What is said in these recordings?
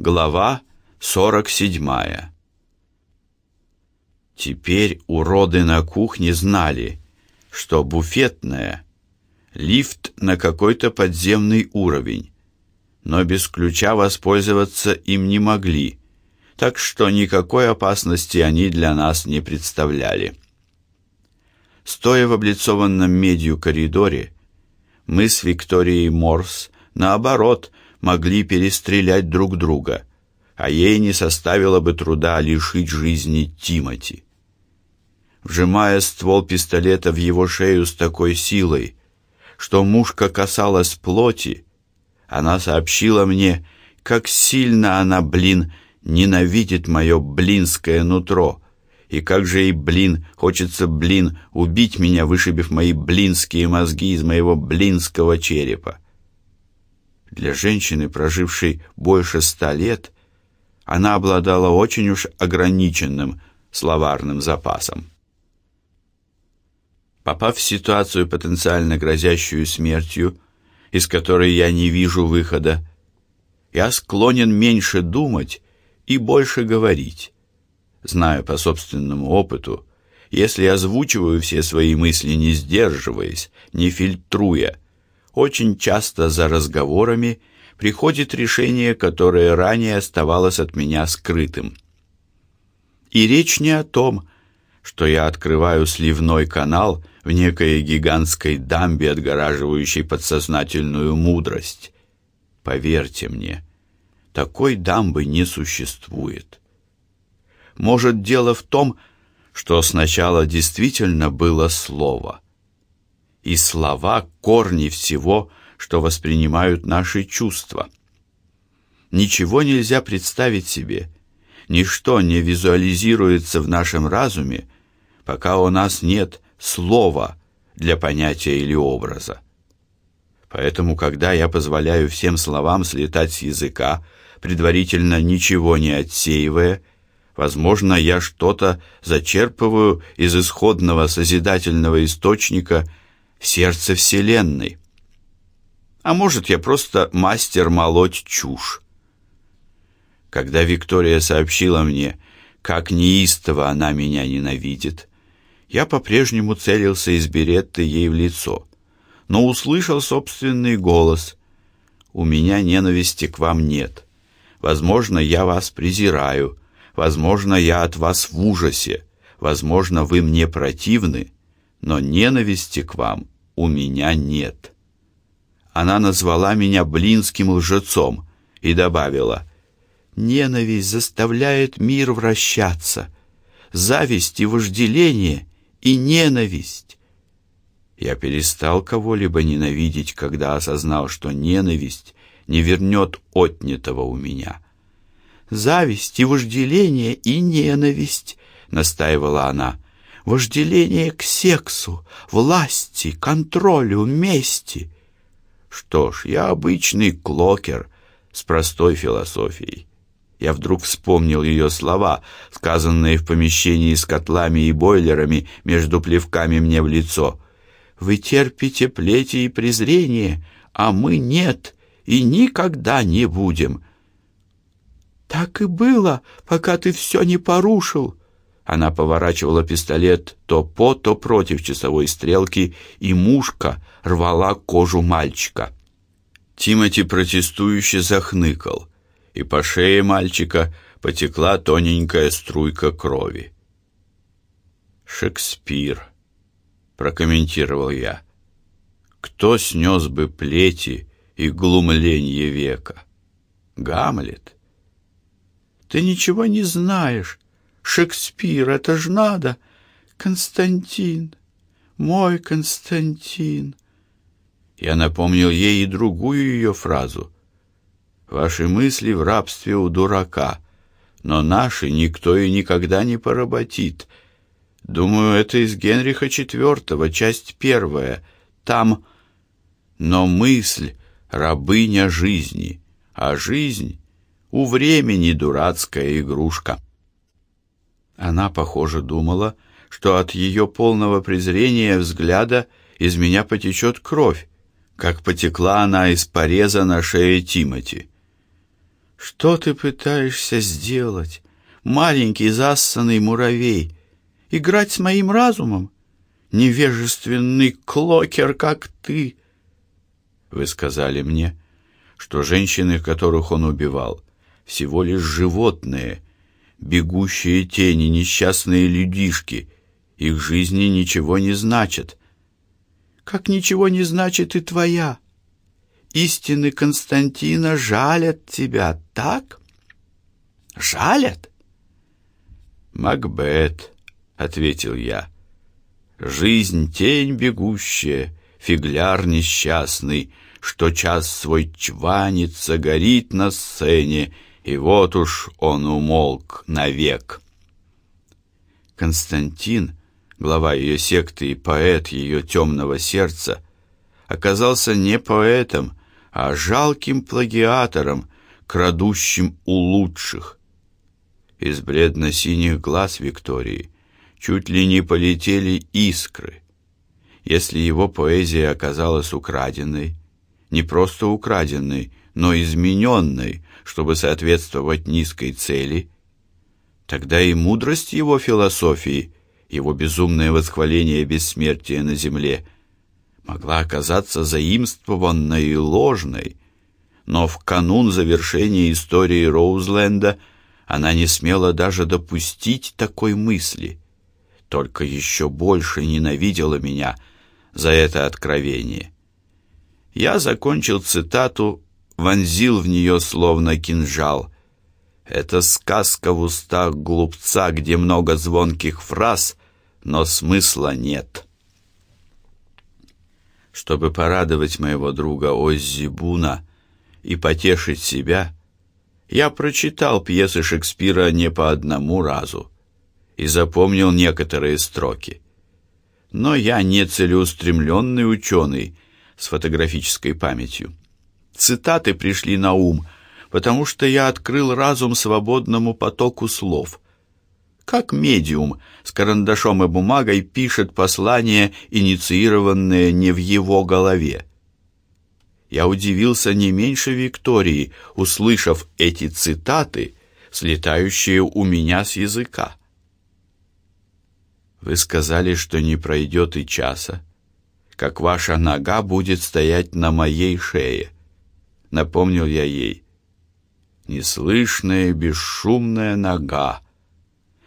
Глава 47 Теперь уроды на кухне знали, что буфетная — лифт на какой-то подземный уровень, но без ключа воспользоваться им не могли, так что никакой опасности они для нас не представляли. Стоя в облицованном медью коридоре, мы с Викторией Морс, наоборот, могли перестрелять друг друга, а ей не составило бы труда лишить жизни Тимати. Вжимая ствол пистолета в его шею с такой силой, что мушка касалась плоти, она сообщила мне, как сильно она, блин, ненавидит мое блинское нутро, и как же ей, блин, хочется, блин, убить меня, вышибив мои блинские мозги из моего блинского черепа. Для женщины, прожившей больше ста лет, она обладала очень уж ограниченным словарным запасом. Попав в ситуацию, потенциально грозящую смертью, из которой я не вижу выхода, я склонен меньше думать и больше говорить. Знаю по собственному опыту, если озвучиваю все свои мысли, не сдерживаясь, не фильтруя, очень часто за разговорами приходит решение, которое ранее оставалось от меня скрытым. И речь не о том, что я открываю сливной канал в некой гигантской дамбе, отгораживающей подсознательную мудрость. Поверьте мне, такой дамбы не существует. Может, дело в том, что сначала действительно было слово — и слова — корни всего, что воспринимают наши чувства. Ничего нельзя представить себе, ничто не визуализируется в нашем разуме, пока у нас нет слова для понятия или образа. Поэтому, когда я позволяю всем словам слетать с языка, предварительно ничего не отсеивая, возможно, я что-то зачерпываю из исходного созидательного источника сердце Вселенной. А может, я просто мастер молоть чушь. Когда Виктория сообщила мне, как неистово она меня ненавидит, я по-прежнему целился из беретты ей в лицо, но услышал собственный голос. «У меня ненависти к вам нет. Возможно, я вас презираю. Возможно, я от вас в ужасе. Возможно, вы мне противны, но ненависти к вам у меня нет. Она назвала меня блинским лжецом и добавила, «Ненависть заставляет мир вращаться, зависть и вожделение и ненависть». Я перестал кого-либо ненавидеть, когда осознал, что ненависть не вернет отнятого у меня. «Зависть и вожделение и ненависть», — настаивала она, — вожделение к сексу, власти, контролю, мести. Что ж, я обычный клокер с простой философией. Я вдруг вспомнил ее слова, сказанные в помещении с котлами и бойлерами между плевками мне в лицо. «Вы терпите плети и презрение, а мы нет и никогда не будем». «Так и было, пока ты все не порушил», она поворачивала пистолет то по, то против часовой стрелки, и мушка рвала кожу мальчика. Тимати протестующе захныкал, и по шее мальчика потекла тоненькая струйка крови. «Шекспир», — прокомментировал я, — «кто снес бы плети и глумленье века? Гамлет». «Ты ничего не знаешь», Шекспир, это ж надо! Константин, мой Константин!» Я напомнил ей и другую ее фразу. «Ваши мысли в рабстве у дурака, но наши никто и никогда не поработит. Думаю, это из Генриха IV, часть первая. Там... Но мысль — рабыня жизни, а жизнь — у времени дурацкая игрушка». Она, похоже, думала, что от ее полного презрения взгляда из меня потечет кровь, как потекла она из пореза на шее Тимати. Что ты пытаешься сделать, маленький зассанный муравей? Играть с моим разумом? Невежественный клокер, как ты!» Вы сказали мне, что женщины, которых он убивал, всего лишь животные, бегущие тени, несчастные людишки. Их жизни ничего не значат. Как ничего не значит и твоя. Истины Константина жалят тебя, так? Жалят? Макбет, ответил я. Жизнь тень бегущая, фигляр несчастный, что час свой чванится, горит на сцене, и вот уж он умолк навек. Константин, глава ее секты и поэт ее темного сердца, оказался не поэтом, а жалким плагиатором, крадущим у лучших. Из бледно-синих глаз Виктории чуть ли не полетели искры. Если его поэзия оказалась украденной, не просто украденной, но измененной, чтобы соответствовать низкой цели, тогда и мудрость его философии, его безумное восхваление бессмертия на земле могла оказаться заимствованной и ложной, но в канун завершения истории Роузленда она не смела даже допустить такой мысли, только еще больше ненавидела меня за это откровение. Я закончил цитату, вонзил в нее словно кинжал. Это сказка в устах глупца, где много звонких фраз, но смысла нет. Чтобы порадовать моего друга Оззи Буна и потешить себя, я прочитал пьесы Шекспира не по одному разу и запомнил некоторые строки. Но я не целеустремленный ученый, с фотографической памятью. Цитаты пришли на ум, потому что я открыл разум свободному потоку слов. Как медиум с карандашом и бумагой пишет послание, инициированное не в его голове. Я удивился не меньше Виктории, услышав эти цитаты, слетающие у меня с языка. Вы сказали, что не пройдет и часа, как ваша нога будет стоять на моей шее. Напомнил я ей. Неслышная, бесшумная нога.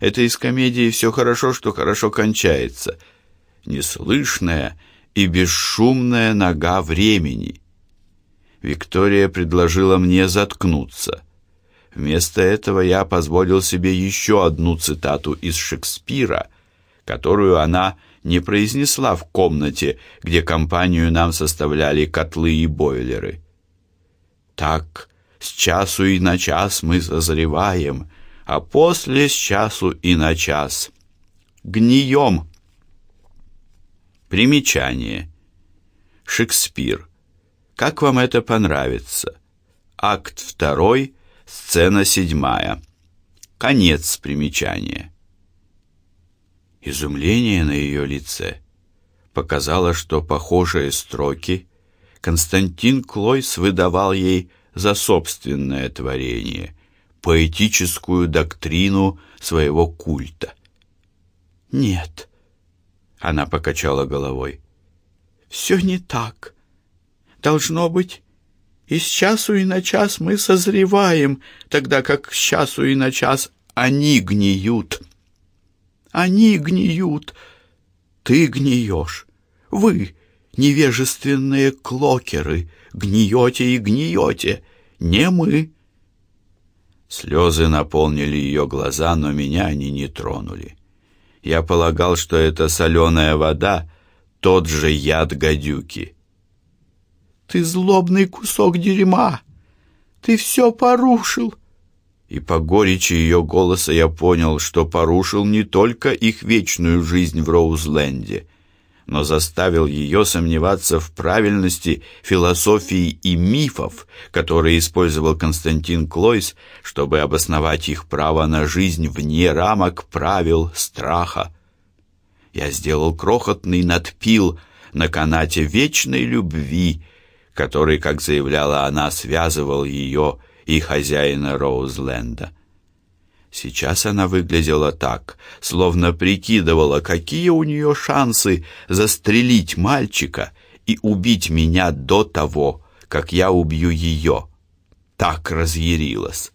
Это из комедии «Все хорошо, что хорошо кончается». Неслышная и бесшумная нога времени. Виктория предложила мне заткнуться. Вместо этого я позволил себе еще одну цитату из Шекспира, которую она не произнесла в комнате, где компанию нам составляли котлы и бойлеры. Так с часу и на час мы созреваем, а после с часу и на час гнием. Примечание. Шекспир. Как вам это понравится? Акт второй, сцена седьмая. Конец примечания. Изумление на ее лице показало, что похожие строки Константин Клойс выдавал ей за собственное творение, поэтическую доктрину своего культа. «Нет», — она покачала головой, — «все не так. Должно быть, из часу и на час мы созреваем, тогда как с часу и на час они гниют». Они гниют. Ты гниешь. Вы, невежественные клокеры, гниете и гниете. Не мы. Слезы наполнили ее глаза, но меня они не тронули. Я полагал, что это соленая вода, тот же яд гадюки. Ты злобный кусок дерьма. Ты все порушил и по горечи ее голоса я понял, что порушил не только их вечную жизнь в Роузленде, но заставил ее сомневаться в правильности философии и мифов, которые использовал Константин Клойс, чтобы обосновать их право на жизнь вне рамок правил страха. Я сделал крохотный надпил на канате вечной любви, который, как заявляла она, связывал ее и хозяина Роузленда. Сейчас она выглядела так, словно прикидывала, какие у нее шансы застрелить мальчика и убить меня до того, как я убью ее. Так разъярилась.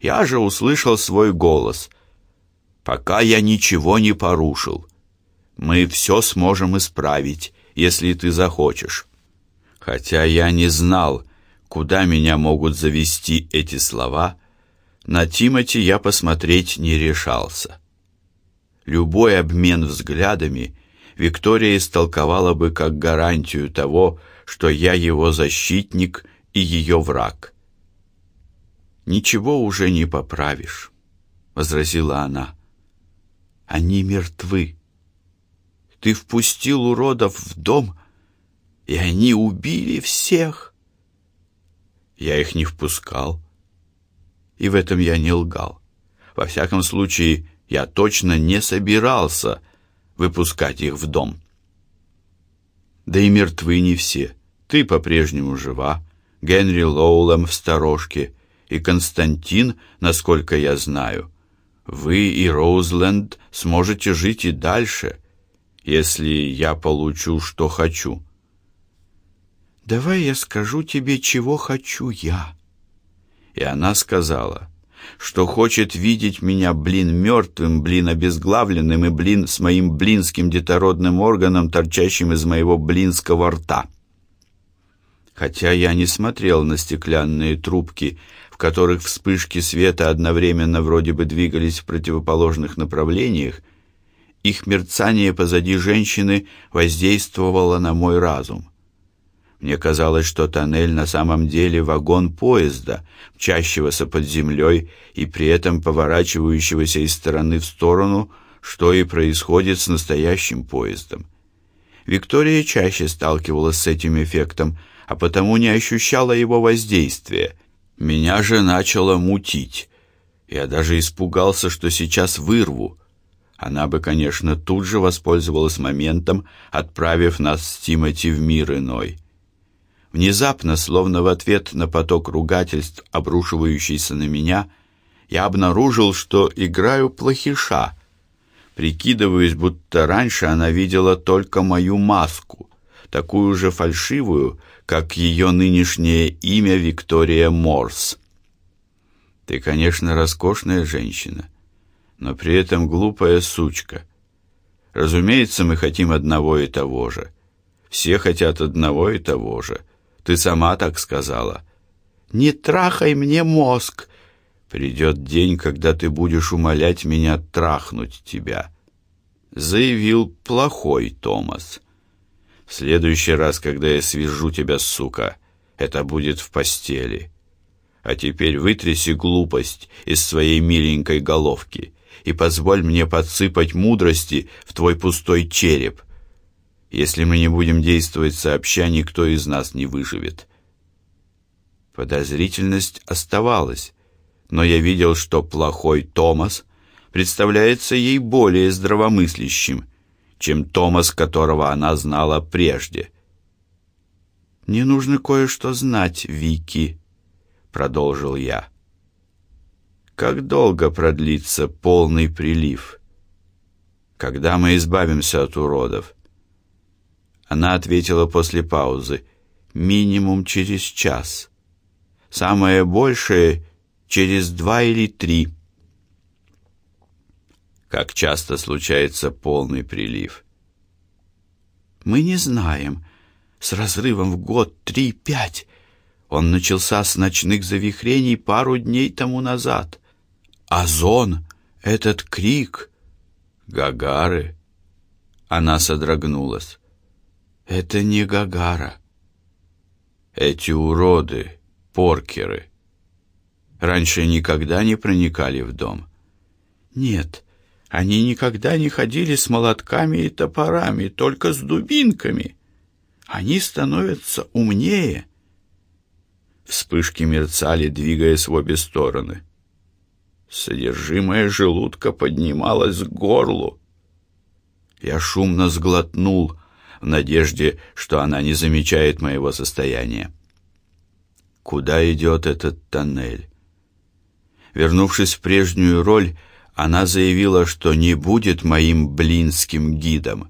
Я же услышал свой голос. «Пока я ничего не порушил. Мы все сможем исправить, если ты захочешь». Хотя я не знал, куда меня могут завести эти слова, на Тимати я посмотреть не решался. Любой обмен взглядами Виктория истолковала бы как гарантию того, что я его защитник и ее враг. «Ничего уже не поправишь», — возразила она. «Они мертвы. Ты впустил уродов в дом, и они убили всех». Я их не впускал, и в этом я не лгал. Во всяком случае, я точно не собирался выпускать их в дом. Да и мертвы не все. Ты по-прежнему жива, Генри Лоулем в сторожке, и Константин, насколько я знаю. Вы и Роузленд сможете жить и дальше, если я получу, что хочу. Давай я скажу тебе, чего хочу я. И она сказала, что хочет видеть меня, блин, мертвым, блин, обезглавленным и, блин, с моим блинским детородным органом, торчащим из моего блинского рта. Хотя я не смотрел на стеклянные трубки, в которых вспышки света одновременно вроде бы двигались в противоположных направлениях, их мерцание позади женщины воздействовало на мой разум. Мне казалось, что тоннель на самом деле вагон поезда, мчащегося под землей и при этом поворачивающегося из стороны в сторону, что и происходит с настоящим поездом. Виктория чаще сталкивалась с этим эффектом, а потому не ощущала его воздействия. Меня же начало мутить. Я даже испугался, что сейчас вырву. Она бы, конечно, тут же воспользовалась моментом, отправив нас с Тимати в мир иной. Внезапно, словно в ответ на поток ругательств, обрушивающийся на меня, я обнаружил, что играю плохиша. Прикидываюсь, будто раньше она видела только мою маску, такую же фальшивую, как ее нынешнее имя Виктория Морс. Ты, конечно, роскошная женщина, но при этом глупая сучка. Разумеется, мы хотим одного и того же. Все хотят одного и того же — ты сама так сказала. Не трахай мне мозг. Придет день, когда ты будешь умолять меня трахнуть тебя. Заявил плохой Томас. В следующий раз, когда я свяжу тебя, сука, это будет в постели. А теперь вытряси глупость из своей миленькой головки и позволь мне подсыпать мудрости в твой пустой череп — если мы не будем действовать сообща, никто из нас не выживет. Подозрительность оставалась, но я видел, что плохой Томас представляется ей более здравомыслящим, чем Томас, которого она знала прежде. «Мне нужно кое-что знать, Вики», — продолжил я. «Как долго продлится полный прилив? Когда мы избавимся от уродов?» Она ответила после паузы. «Минимум через час. Самое большее — через два или три». Как часто случается полный прилив? Мы не знаем. С разрывом в год три-пять. Он начался с ночных завихрений пару дней тому назад. Озон, этот крик... Гагары... Она содрогнулась. Это не Гагара. Эти уроды, поркеры, раньше никогда не проникали в дом. Нет, они никогда не ходили с молотками и топорами, только с дубинками. Они становятся умнее. Вспышки мерцали, двигаясь в обе стороны. Содержимое желудка поднималось к горлу. Я шумно сглотнул, в надежде, что она не замечает моего состояния. куда идет этот тоннель. Вернувшись в прежнюю роль, она заявила, что не будет моим блинским гидом.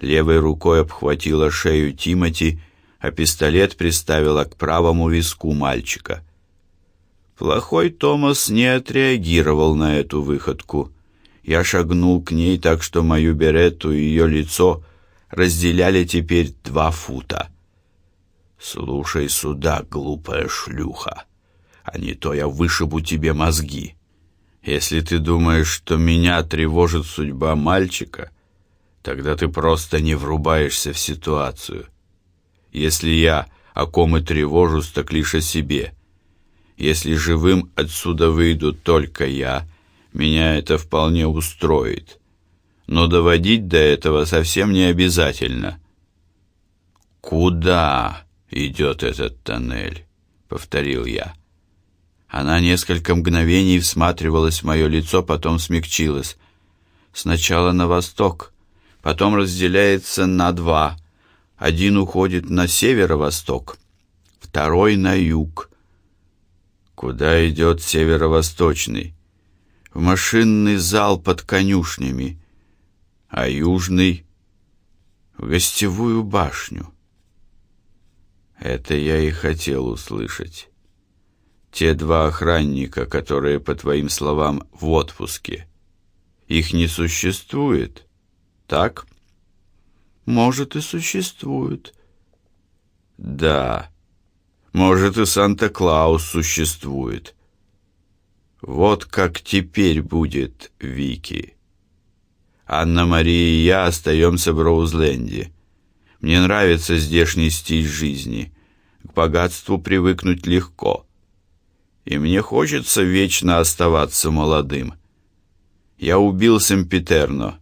Левой рукой обхватила шею Тимати, а пистолет приставила к правому виску мальчика. Плохой Томас не отреагировал на эту выходку. Я шагнул к ней так, что мою беретту и ее лицо разделяли теперь два фута. «Слушай сюда, глупая шлюха, а не то я вышибу тебе мозги. Если ты думаешь, что меня тревожит судьба мальчика, тогда ты просто не врубаешься в ситуацию. Если я о ком и тревожусь, так лишь о себе. Если живым отсюда выйду только я, меня это вполне устроит. Но доводить до этого совсем не обязательно. Куда идет этот тоннель? повторил я. Она несколько мгновений всматривалась в мое лицо, потом смягчилась. Сначала на восток, потом разделяется на два. Один уходит на северо-восток, второй на юг. Куда идет северо-восточный? В машинный зал под конюшнями, а южный — в гостевую башню. Это я и хотел услышать. Те два охранника, которые, по твоим словам, в отпуске. Их не существует, так? Может, и существует. Да. Может, и Санта-Клаус существует. Вот как теперь будет, Вики. Анна-Мария и я остаемся в Роузленде. Мне нравится здешний стиль жизни. К богатству привыкнуть легко и мне хочется вечно оставаться молодым. Я убил Семпитерно.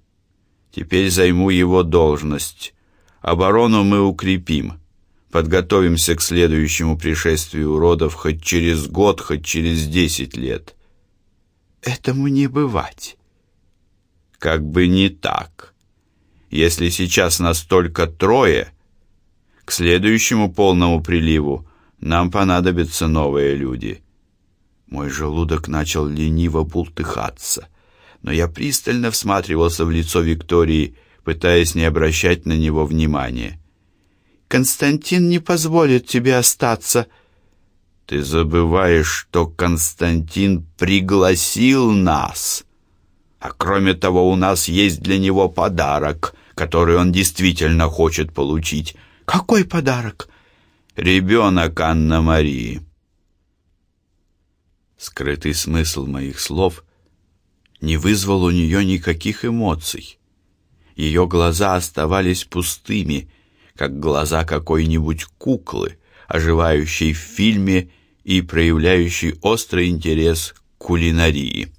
Теперь займу его должность. Оборону мы укрепим. Подготовимся к следующему пришествию уродов хоть через год, хоть через десять лет. Этому не бывать. Как бы не так. Если сейчас нас только трое, к следующему полному приливу нам понадобятся новые люди. Мой желудок начал лениво бултыхаться, но я пристально всматривался в лицо Виктории, пытаясь не обращать на него внимания. Константин не позволит тебе остаться. Ты забываешь, что Константин пригласил нас. А кроме того, у нас есть для него подарок, который он действительно хочет получить. Какой подарок? Ребенок Анна-Марии. Скрытый смысл моих слов не вызвал у нее никаких эмоций. Ее глаза оставались пустыми, как глаза какой-нибудь куклы, оживающей в фильме и проявляющей острый интерес к кулинарии.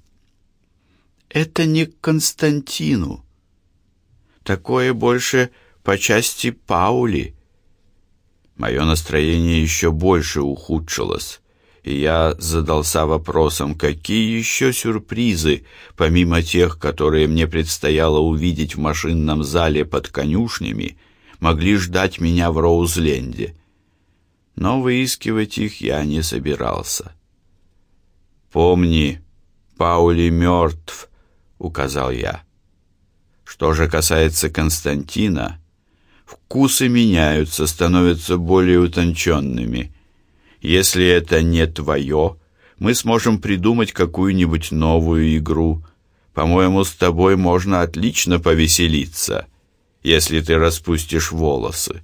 Это не к Константину. Такое больше по части Паули. Мое настроение еще больше ухудшилось и я задался вопросом, какие еще сюрпризы, помимо тех, которые мне предстояло увидеть в машинном зале под конюшнями, могли ждать меня в Роузленде. Но выискивать их я не собирался. «Помни, Паули мертв», — указал я. Что же касается Константина, вкусы меняются, становятся более утонченными — если это не твое, мы сможем придумать какую-нибудь новую игру. По-моему, с тобой можно отлично повеселиться, если ты распустишь волосы.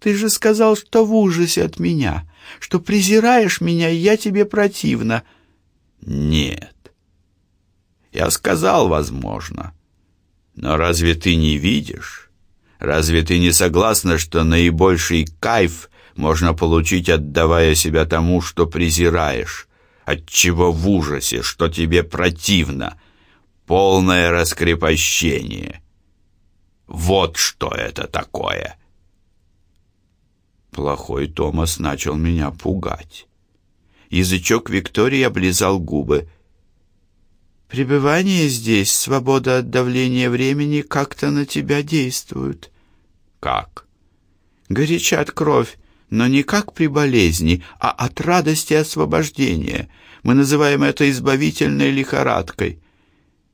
Ты же сказал, что в ужасе от меня, что презираешь меня, и я тебе противна. Нет. Я сказал, возможно. Но разве ты не видишь? Разве ты не согласна, что наибольший кайф можно получить, отдавая себя тому, что презираешь, от чего в ужасе, что тебе противно, полное раскрепощение. Вот что это такое. Плохой Томас начал меня пугать. Язычок Виктории облизал губы. Пребывание здесь, свобода от давления времени как-то на тебя действуют. Как? Горячат кровь, но не как при болезни, а от радости освобождения. Мы называем это избавительной лихорадкой.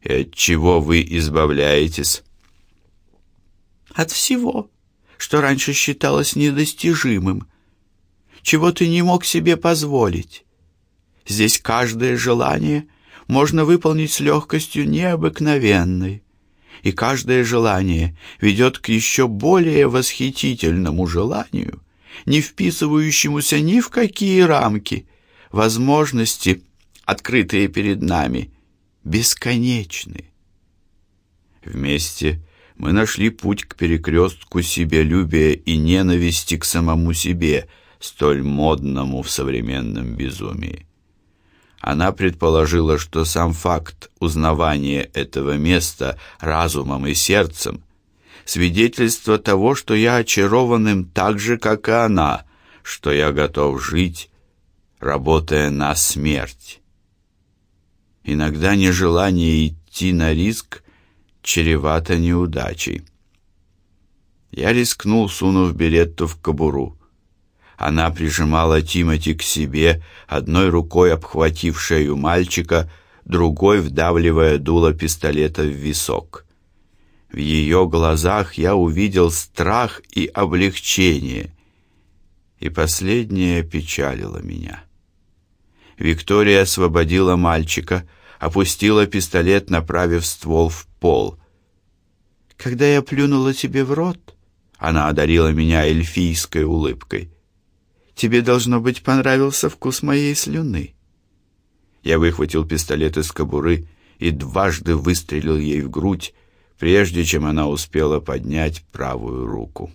И от чего вы избавляетесь? От всего, что раньше считалось недостижимым, чего ты не мог себе позволить. Здесь каждое желание можно выполнить с легкостью необыкновенной, и каждое желание ведет к еще более восхитительному желанию, не вписывающемуся ни в какие рамки. Возможности, открытые перед нами, бесконечны. Вместе мы нашли путь к перекрестку себялюбия и ненависти к самому себе, столь модному в современном безумии. Она предположила, что сам факт узнавания этого места разумом и сердцем свидетельство того, что я очарован им так же, как и она, что я готов жить, работая на смерть. Иногда нежелание идти на риск чревато неудачей. Я рискнул, сунув беретту в кобуру. Она прижимала Тимати к себе, одной рукой обхватив шею мальчика, другой вдавливая дуло пистолета в висок. В ее глазах я увидел страх и облегчение, и последнее печалило меня. Виктория освободила мальчика, опустила пистолет, направив ствол в пол. «Когда я плюнула тебе в рот...» Она одарила меня эльфийской улыбкой. Тебе, должно быть, понравился вкус моей слюны. Я выхватил пистолет из кобуры и дважды выстрелил ей в грудь, прежде чем она успела поднять правую руку.